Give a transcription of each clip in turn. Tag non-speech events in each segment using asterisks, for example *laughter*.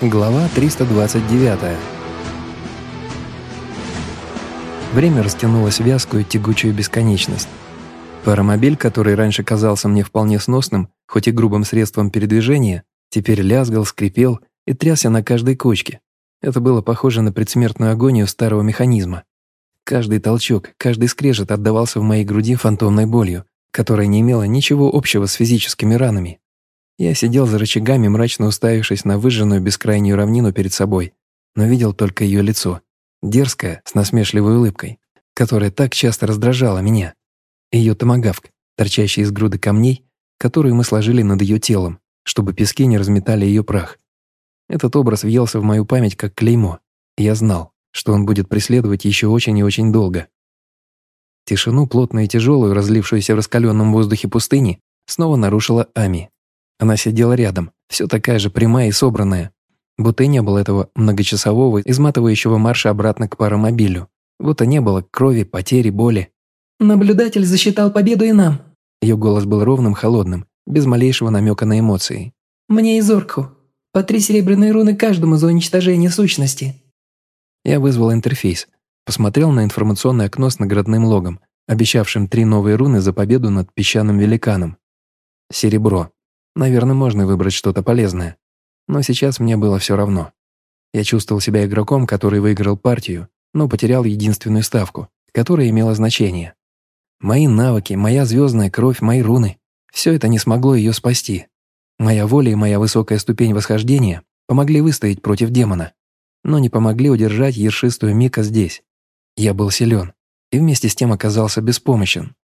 Глава 329. Время растянулось вязкую, тягучую бесконечность. Паромобиль, который раньше казался мне вполне сносным, хоть и грубым средством передвижения, теперь лязгал, скрипел и трясся на каждой кочке. Это было похоже на предсмертную агонию старого механизма. Каждый толчок, каждый скрежет отдавался в моей груди фантомной болью, которая не имела ничего общего с физическими ранами. Я сидел за рычагами, мрачно уставившись на выжженную бескрайнюю равнину перед собой, но видел только ее лицо, дерзкое, с насмешливой улыбкой, которая так часто раздражала меня. Ее томагавк, торчащий из груды камней, которую мы сложили над ее телом, чтобы пески не разметали ее прах. Этот образ въелся в мою память как клеймо, я знал, что он будет преследовать еще очень и очень долго. Тишину, плотную и тяжелую, разлившуюся в раскаленном воздухе пустыни, снова нарушила Ами. Она сидела рядом, все такая же прямая и собранная. Будто и не было этого многочасового, изматывающего марша обратно к паромобилю. Будто не было крови, потери, боли. «Наблюдатель засчитал победу и нам». Ее голос был ровным, холодным, без малейшего намека на эмоции. «Мне и Зорку. По три серебряные руны каждому за уничтожение сущности». Я вызвал интерфейс, посмотрел на информационное окно с наградным логом, обещавшим три новые руны за победу над песчаным великаном. Серебро. Наверное, можно выбрать что-то полезное. Но сейчас мне было все равно. Я чувствовал себя игроком, который выиграл партию, но потерял единственную ставку, которая имела значение. Мои навыки, моя звездная кровь, мои руны – все это не смогло ее спасти. Моя воля и моя высокая ступень восхождения помогли выстоять против демона, но не помогли удержать ершистую Мика здесь. Я был силен и вместе с тем оказался беспомощен.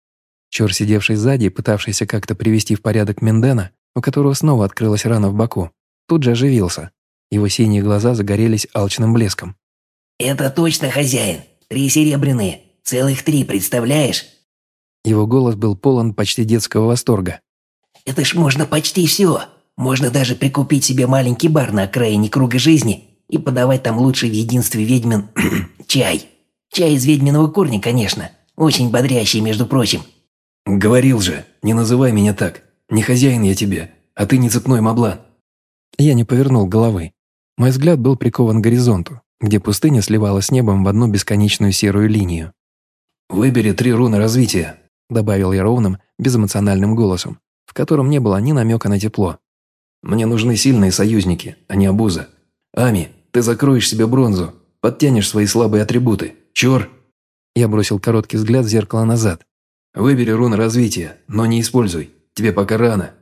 Чор, сидевший сзади и пытавшийся как-то привести в порядок Мендена, у которого снова открылась рана в боку, тут же оживился. Его синие глаза загорелись алчным блеском. «Это точно хозяин. Три серебряные. Целых три, представляешь?» Его голос был полон почти детского восторга. «Это ж можно почти все. Можно даже прикупить себе маленький бар на окраине круга жизни и подавать там лучший в единстве ведьмин *clears throat* чай. Чай из ведьминого корня, конечно. Очень бодрящий, между прочим». «Говорил же, не называй меня так. Не хозяин я тебе, а ты не цепной маблан». Я не повернул головы. Мой взгляд был прикован к горизонту, где пустыня сливалась с небом в одну бесконечную серую линию. «Выбери три руны развития», — добавил я ровным, безэмоциональным голосом, в котором не было ни намека на тепло. «Мне нужны сильные союзники, а не обуза. Ами, ты закроешь себе бронзу, подтянешь свои слабые атрибуты. Чёр!» Я бросил короткий взгляд в зеркало назад. «Выбери руны развития, но не используй. Тебе пока рано.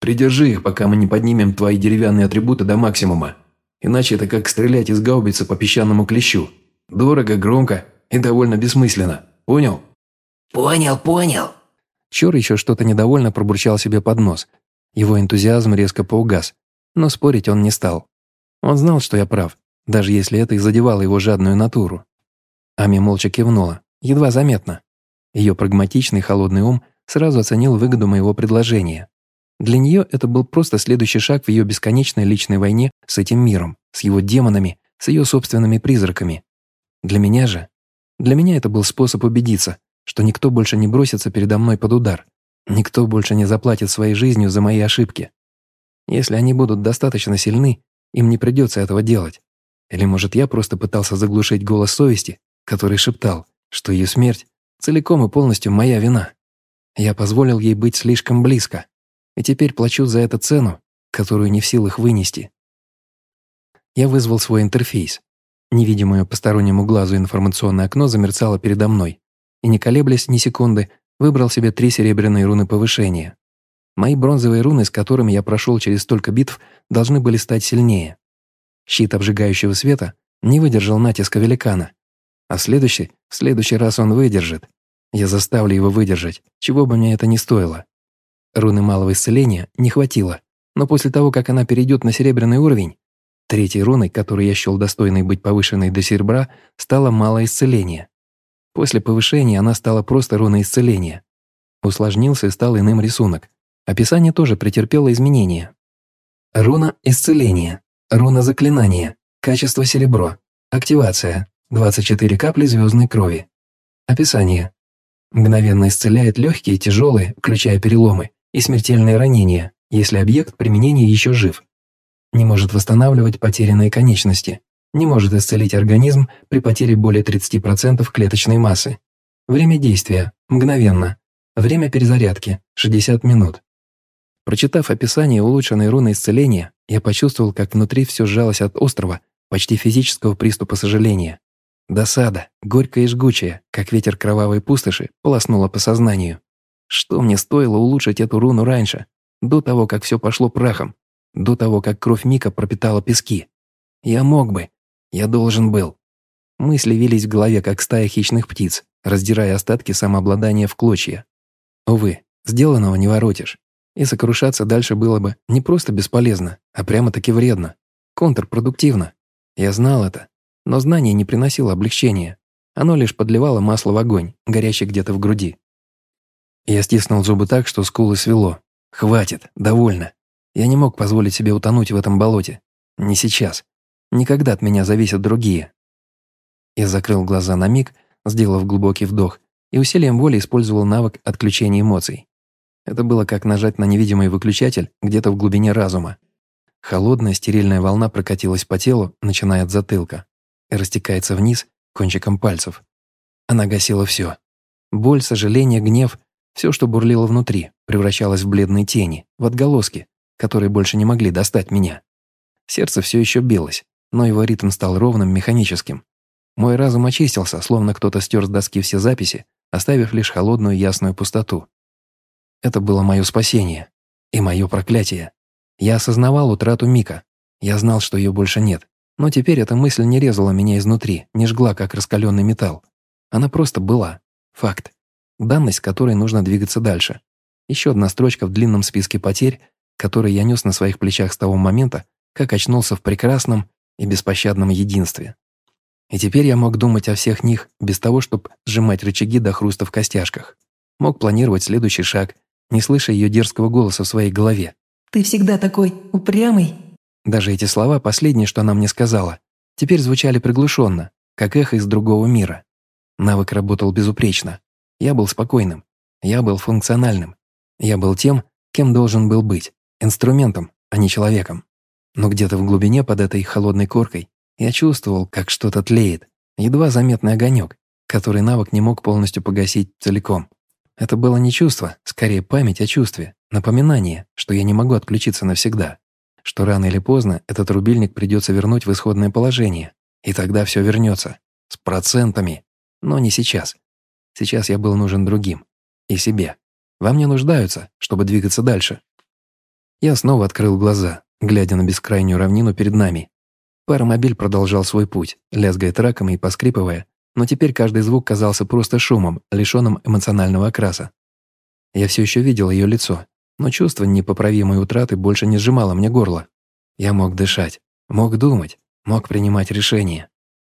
Придержи их, пока мы не поднимем твои деревянные атрибуты до максимума. Иначе это как стрелять из гаубицы по песчаному клещу. Дорого, громко и довольно бессмысленно. Понял? Понял, понял. Чор еще что-то недовольно пробурчал себе под нос. Его энтузиазм резко поугас, но спорить он не стал. Он знал, что я прав, даже если это и задевало его жадную натуру. Ами молча кивнула, едва заметно. Ее прагматичный холодный ум сразу оценил выгоду моего предложения. Для нее это был просто следующий шаг в ее бесконечной личной войне с этим миром, с его демонами, с ее собственными призраками. Для меня же? Для меня это был способ убедиться, что никто больше не бросится передо мной под удар, никто больше не заплатит своей жизнью за мои ошибки. Если они будут достаточно сильны, им не придется этого делать. Или, может, я просто пытался заглушить голос совести, который шептал, что ее смерть целиком и полностью моя вина. Я позволил ей быть слишком близко, и теперь плачу за это цену, которую не в силах вынести. Я вызвал свой интерфейс. Невидимое постороннему глазу информационное окно замерцало передо мной, и, не колеблясь ни секунды, выбрал себе три серебряные руны повышения. Мои бронзовые руны, с которыми я прошел через столько битв, должны были стать сильнее. Щит обжигающего света не выдержал натиска великана, а в следующий, в следующий раз он выдержит, я заставлю его выдержать, чего бы мне это ни стоило. Руны малого исцеления не хватило, но после того, как она перейдет на серебряный уровень, третьей руной, которую я счел достойной быть повышенной до серебра, стало малое исцеление. После повышения она стала просто руной исцеления. Усложнился и стал иным рисунок. Описание тоже претерпело изменения. Руна исцеления. Руна заклинания. Качество серебро. Активация. 24 капли звездной крови. Описание. Мгновенно исцеляет легкие, тяжелые, включая переломы, и смертельные ранения, если объект применения еще жив. не может восстанавливать потерянные конечности, не может исцелить организм при потере более 30% клеточной массы. Время действия – мгновенно. Время перезарядки – 60 минут. Прочитав описание улучшенной руны исцеления, я почувствовал, как внутри все сжалось от острого, почти физического приступа сожаления. Досада, горькая и жгучая, как ветер кровавой пустоши, полоснула по сознанию. Что мне стоило улучшить эту руну раньше, до того, как все пошло прахом, до того, как кровь Мика пропитала пески? Я мог бы, я должен был. Мысли вились в голове, как стая хищных птиц, раздирая остатки самообладания в клочья. Увы, сделанного не воротишь. И сокрушаться дальше было бы не просто бесполезно, а прямо-таки вредно, контрпродуктивно. Я знал это, но знание не приносило облегчения. Оно лишь подливало масло в огонь, горящий где-то в груди. Я стиснул зубы так, что скулы свело. Хватит, довольно. Я не мог позволить себе утонуть в этом болоте. Не сейчас. Никогда от меня зависят другие. Я закрыл глаза на миг, сделав глубокий вдох, и усилием воли использовал навык отключения эмоций. Это было как нажать на невидимый выключатель где-то в глубине разума. Холодная стерильная волна прокатилась по телу, начиная от затылка, растекается вниз кончиком пальцев. Она гасила все. Боль, сожаление, гнев, все, что бурлило внутри, превращалось в бледные тени, в отголоски, которые больше не могли достать меня. Сердце все еще билось, но его ритм стал ровным, механическим. Мой разум очистился, словно кто-то стер с доски все записи, оставив лишь холодную ясную пустоту. Это было мое спасение и мое проклятие. Я осознавал утрату Мика. Я знал, что ее больше нет. Но теперь эта мысль не резала меня изнутри, не жгла, как раскаленный металл. Она просто была. Факт. Данность, которой нужно двигаться дальше. Еще одна строчка в длинном списке потерь, которые я нес на своих плечах с того момента, как очнулся в прекрасном и беспощадном единстве. И теперь я мог думать о всех них без того, чтобы сжимать рычаги до хруста в костяшках. Мог планировать следующий шаг, не слыша ее дерзкого голоса в своей голове. «Ты всегда такой упрямый». Даже эти слова, последние, что она мне сказала, теперь звучали приглушенно, как эхо из другого мира. Навык работал безупречно. Я был спокойным. Я был функциональным. Я был тем, кем должен был быть. Инструментом, а не человеком. Но где-то в глубине под этой холодной коркой я чувствовал, как что-то тлеет. Едва заметный огонек, который навык не мог полностью погасить целиком. Это было не чувство, скорее память о чувстве, напоминание, что я не могу отключиться навсегда, что рано или поздно этот рубильник придется вернуть в исходное положение, и тогда все вернется. С процентами. Но не сейчас. Сейчас я был нужен другим. И себе. Во мне нуждаются, чтобы двигаться дальше. Я снова открыл глаза, глядя на бескрайнюю равнину перед нами. Паромобиль продолжал свой путь, лязгая траком и поскрипывая, но теперь каждый звук казался просто шумом, лишенным эмоционального окраса. Я все еще видел ее лицо, но чувство непоправимой утраты больше не сжимало мне горло. Я мог дышать, мог думать, мог принимать решения.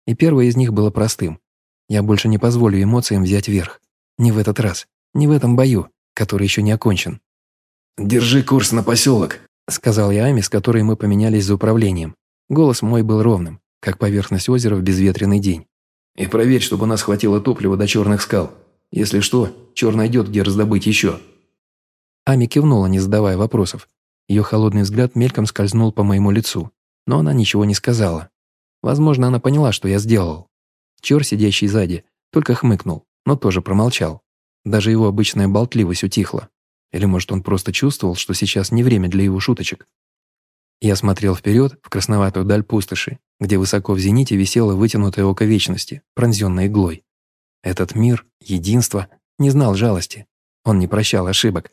И первое из них было простым. Я больше не позволю эмоциям взять верх. Не в этот раз, не в этом бою, который еще не окончен. «Держи курс на поселок», — сказал я Ами, с которой мы поменялись за управлением. Голос мой был ровным, как поверхность озера в безветренный день. И проверь, чтобы у нас хватило топлива до черных скал. Если что, Чер найдет, где раздобыть еще». Ами кивнула, не задавая вопросов. Ее холодный взгляд мельком скользнул по моему лицу, но она ничего не сказала. Возможно, она поняла, что я сделал. Чер, сидящий сзади, только хмыкнул, но тоже промолчал. Даже его обычная болтливость утихла. Или, может, он просто чувствовал, что сейчас не время для его шуточек. Я смотрел вперед в красноватую даль пустоши, где высоко в зените висело вытянутое око вечности, пронзенное иглой. Этот мир, единство, не знал жалости. Он не прощал ошибок.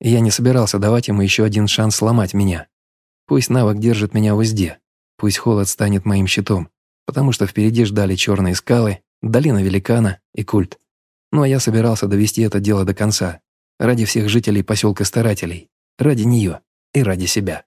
Я не собирался давать ему еще один шанс сломать меня. Пусть навык держит меня в узде. Пусть холод станет моим щитом, потому что впереди ждали черные скалы, долина великана и культ. Ну а я собирался довести это дело до конца. Ради всех жителей поселка Старателей. Ради нее и ради себя.